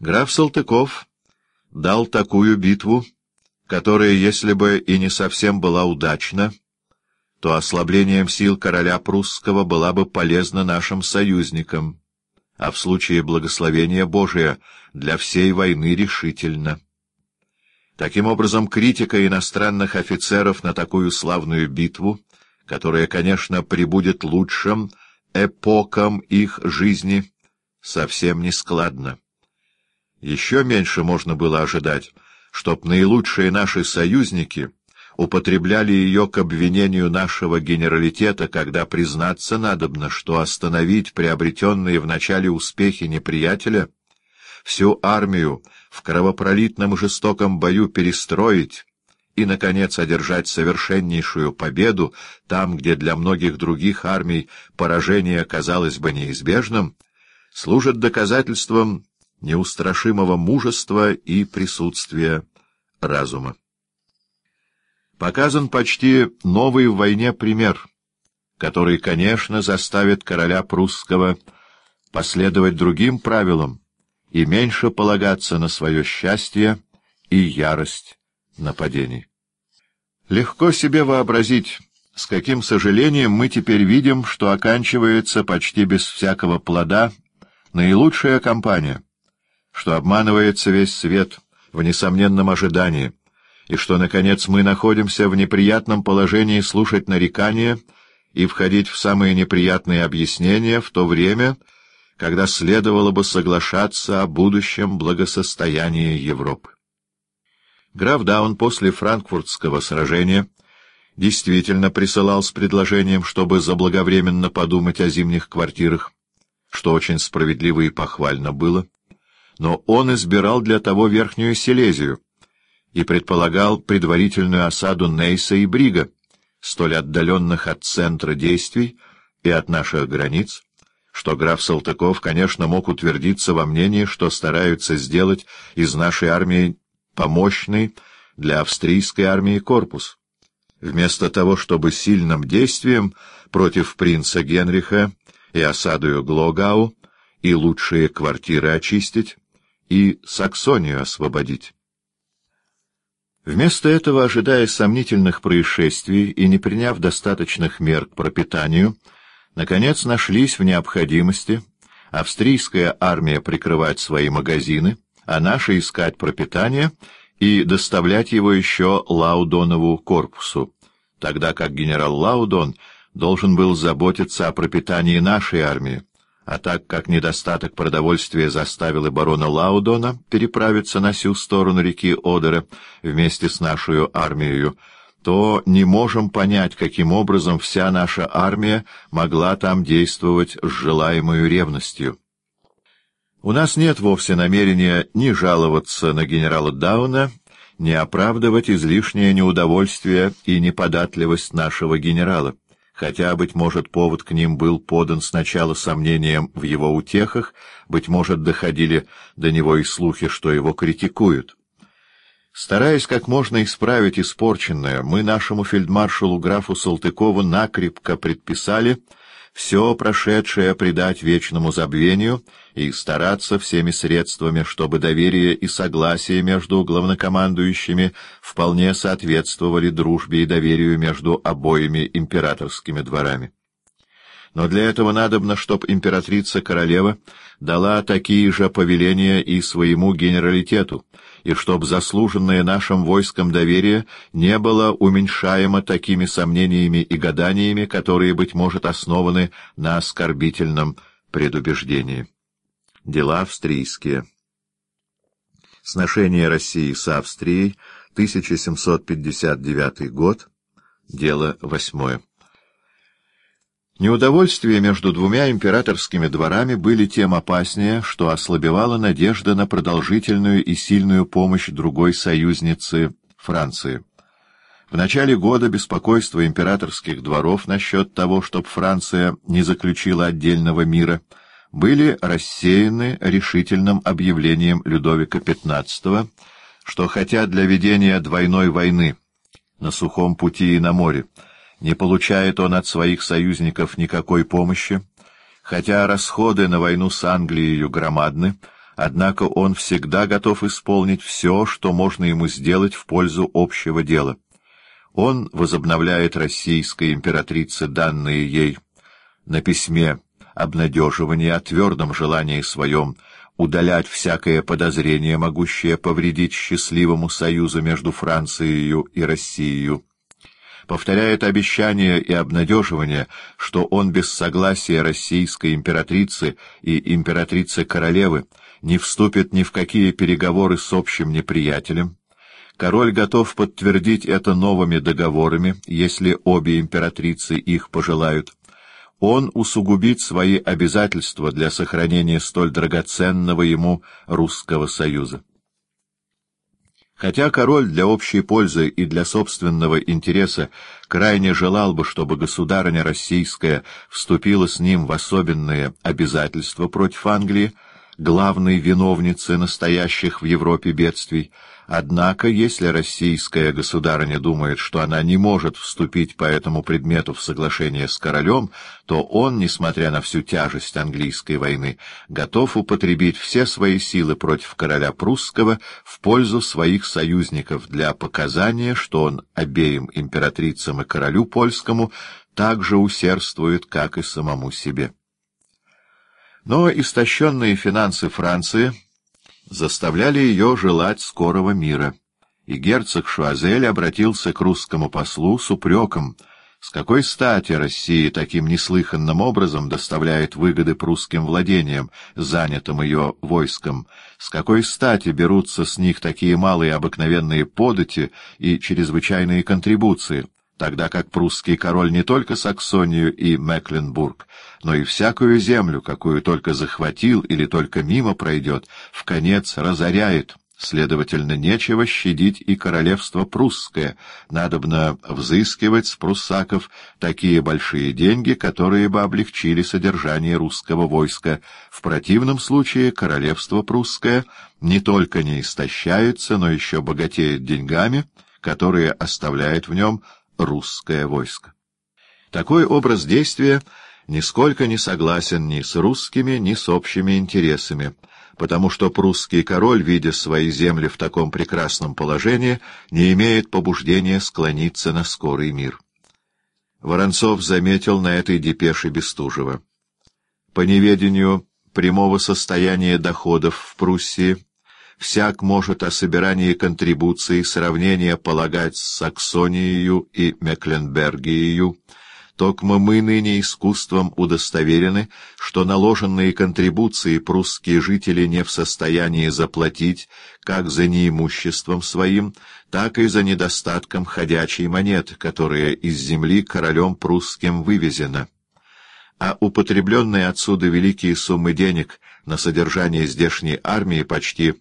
Граф Салтыков дал такую битву, которая, если бы и не совсем была удачна, то ослаблением сил короля прусского была бы полезна нашим союзникам, а в случае благословения Божия для всей войны решительно. Таким образом, критика иностранных офицеров на такую славную битву, которая, конечно, прибудет лучшим эпокам их жизни, совсем не складна. Еще меньше можно было ожидать, чтоб наилучшие наши союзники употребляли ее к обвинению нашего генералитета, когда признаться надобно, что остановить приобретенные в начале успехи неприятеля, всю армию в кровопролитном жестоком бою перестроить и, наконец, одержать совершеннейшую победу там, где для многих других армий поражение казалось бы неизбежным, служит доказательством неустрашимого мужества и присутствия разума. Показан почти новый в войне пример, который, конечно, заставит короля прусского последовать другим правилам и меньше полагаться на свое счастье и ярость нападений. Легко себе вообразить, с каким сожалением мы теперь видим, что оканчивается почти без всякого плода наилучшая кампания — что обманывается весь свет в несомненном ожидании, и что, наконец, мы находимся в неприятном положении слушать нарекания и входить в самые неприятные объяснения в то время, когда следовало бы соглашаться о будущем благосостоянии Европы. Граф Даун после франкфуртского сражения действительно присылал с предложением, чтобы заблаговременно подумать о зимних квартирах, что очень справедливо и похвально было, но он избирал для того Верхнюю Силезию и предполагал предварительную осаду Нейса и Брига, столь отдаленных от центра действий и от наших границ, что граф Салтыков, конечно, мог утвердиться во мнении, что стараются сделать из нашей армии помощный для австрийской армии корпус. Вместо того, чтобы сильным действием против принца Генриха и осадою Глогау и лучшие квартиры очистить, и Саксонию освободить. Вместо этого, ожидая сомнительных происшествий и не приняв достаточных мер к пропитанию, наконец нашлись в необходимости австрийская армия прикрывать свои магазины, а наша искать пропитание и доставлять его еще Лаудонову корпусу, тогда как генерал Лаудон должен был заботиться о пропитании нашей армии, а так как недостаток продовольствия заставил и барона Лаудона переправиться на сю сторону реки Одера вместе с нашу армией, то не можем понять, каким образом вся наша армия могла там действовать с желаемой ревностью. У нас нет вовсе намерения ни жаловаться на генерала Дауна, ни оправдывать излишнее неудовольствие и неподатливость нашего генерала хотя, быть может, повод к ним был подан сначала сомнением в его утехах, быть может, доходили до него и слухи, что его критикуют. Стараясь как можно исправить испорченное, мы нашему фельдмаршалу графу Салтыкову накрепко предписали — все прошедшее предать вечному забвению и стараться всеми средствами, чтобы доверие и согласие между главнокомандующими вполне соответствовали дружбе и доверию между обоими императорскими дворами. Но для этого надобно, чтоб императрица-королева дала такие же повеления и своему генералитету, и чтоб заслуженное нашим войском доверие не было уменьшаемо такими сомнениями и гаданиями, которые, быть может, основаны на оскорбительном предубеждении. Дела австрийские. Сношение России с Австрией, 1759 год, дело восьмое. Неудовольствия между двумя императорскими дворами были тем опаснее, что ослабевала надежда на продолжительную и сильную помощь другой союзницы Франции. В начале года беспокойство императорских дворов насчет того, чтобы Франция не заключила отдельного мира, были рассеяны решительным объявлением Людовика XV, что хотя для ведения двойной войны на сухом пути и на море не получает он от своих союзников никакой помощи, хотя расходы на войну с Англией громадны, однако он всегда готов исполнить все, что можно ему сделать в пользу общего дела. Он возобновляет российской императрице данные ей на письме обнадеживание о твердом желании своем удалять всякое подозрение, могущее повредить счастливому союзу между Францией и Россией, повторяет обещание и обнадеживание, что он без согласия российской императрицы и императрицы-королевы не вступит ни в какие переговоры с общим неприятелем, Король готов подтвердить это новыми договорами, если обе императрицы их пожелают он усугубит свои обязательства для сохранения столь драгоценного ему Русского Союза. Хотя король для общей пользы и для собственного интереса крайне желал бы, чтобы государыня российская вступила с ним в особенные обязательства против Англии, главной виновницы настоящих в Европе бедствий, Однако, если российская государыня думает, что она не может вступить по этому предмету в соглашение с королем, то он, несмотря на всю тяжесть английской войны, готов употребить все свои силы против короля прусского в пользу своих союзников для показания, что он обеим императрицам и королю польскому также усердствует, как и самому себе. Но истощенные финансы Франции заставляли ее желать скорого мира, и герцог Шуазель обратился к русскому послу с упреком, с какой стати Россия таким неслыханным образом доставляет выгоды прусским владениям, занятым ее войском, с какой стати берутся с них такие малые обыкновенные подати и чрезвычайные контрибуции, тогда как прусский король не только Саксонию и Мекленбург, но и всякую землю, какую только захватил или только мимо пройдет, в конец разоряет. Следовательно, нечего щадить и королевство прусское, надобно взыскивать с пруссаков такие большие деньги, которые бы облегчили содержание русского войска. В противном случае королевство прусское не только не истощается, но еще богатеет деньгами, которые оставляет в нем русское войско. Такой образ действия нисколько не согласен ни с русскими, ни с общими интересами, потому что прусский король, видя свои земли в таком прекрасном положении, не имеет побуждения склониться на скорый мир. Воронцов заметил на этой депеше Бестужева. По неведению прямого состояния доходов в Пруссии, всяк может о собирании контрибуций сравнения полагать с Саксонией и Мекленбергией, Токмо мы ныне искусством удостоверены, что наложенные контрибуции прусские жители не в состоянии заплатить как за неимуществом своим, так и за недостатком ходячей монеты, которая из земли королем прусским вывезена. А употребленные отсюда великие суммы денег на содержание здешней армии почти